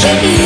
should